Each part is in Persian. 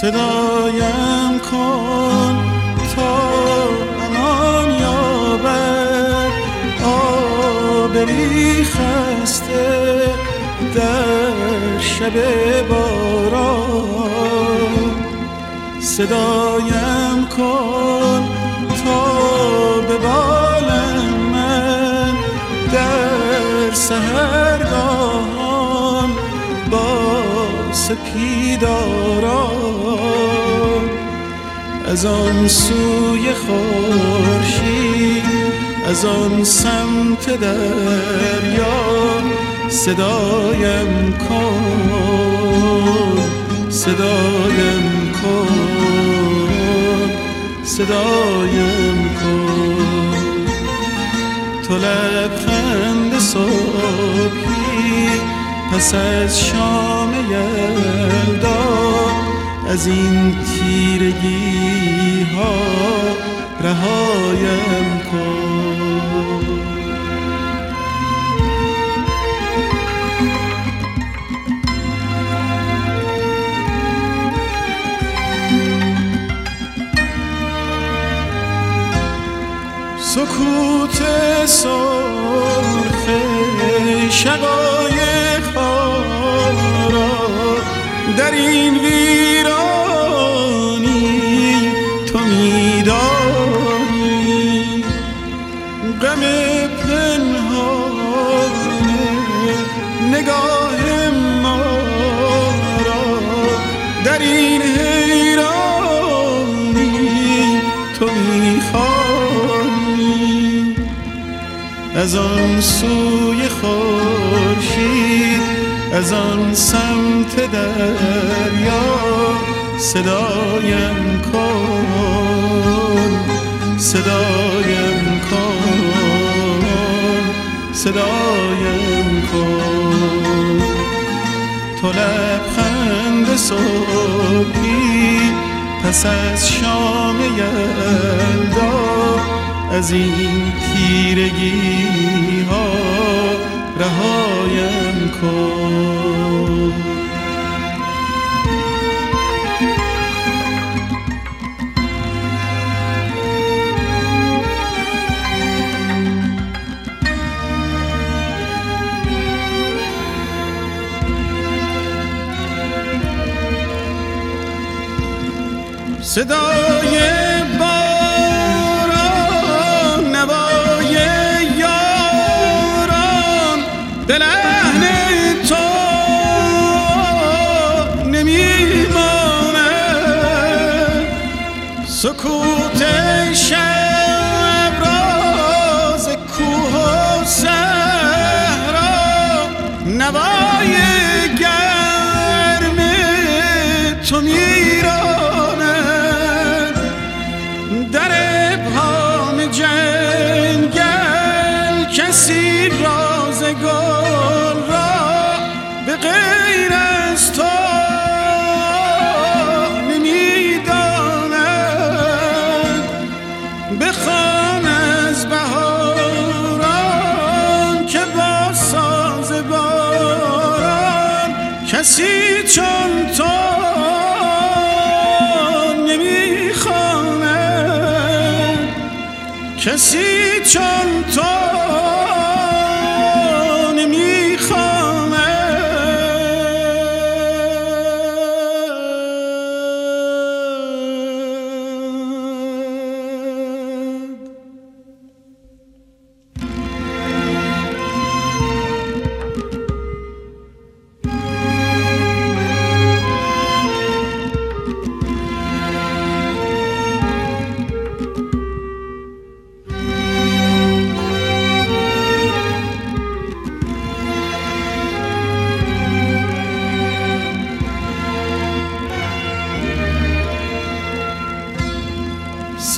صدایم کن تا امان یابد. آبری خسته در شب باران. صدایم کن تا به بالم من در سهرگاهان با سپیداران از آن سوی خورشید از آن سمت دریا صدایم کن صدایم کن صدایم کن. تو لبخند صبحی پس از شام یلدا از این تیرگی ها رهایم کن. سکوت سرخ شقایق در این ویرانی تو میدانی. غم پنهان نگاه ما را در این حیرانی تو می‌خوانی. از آن سوی خورشید از آن سمت دریا صدایم کن صدایم کن صدایم کن. تو لبخند صبحی پس از شام یلدا از این تیرگی ها رهایم کن. صدای باران نوای یاران دل اهل تو نمیماند سکوت جنگل کسی راز گل را به غیر از تو نمی‌داند. بخوان از بهاران که با ساز باران کسی چون کسی چون تو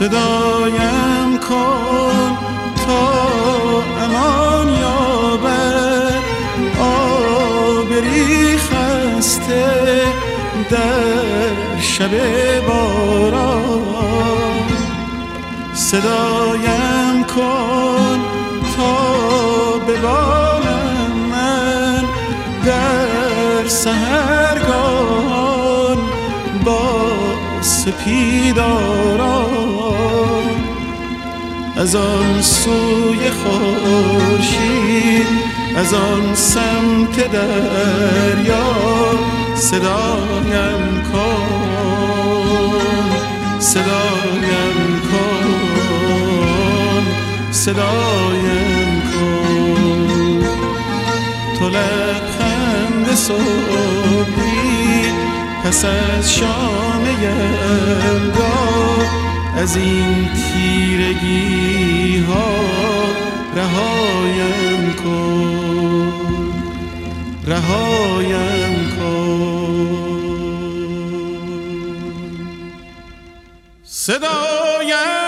صدایم کن تا امان یابد آبری خسته در شب باران. صدایم کن تا ببالم من در سهرگان با سپیداران از آن سوی خورشید از آن سمت دریا صدایم کن صدایم کن صدایم کن. تو لبخند صبحی پس از شامه از این تیرگی ها رهایم کن رهایم کن. صدایم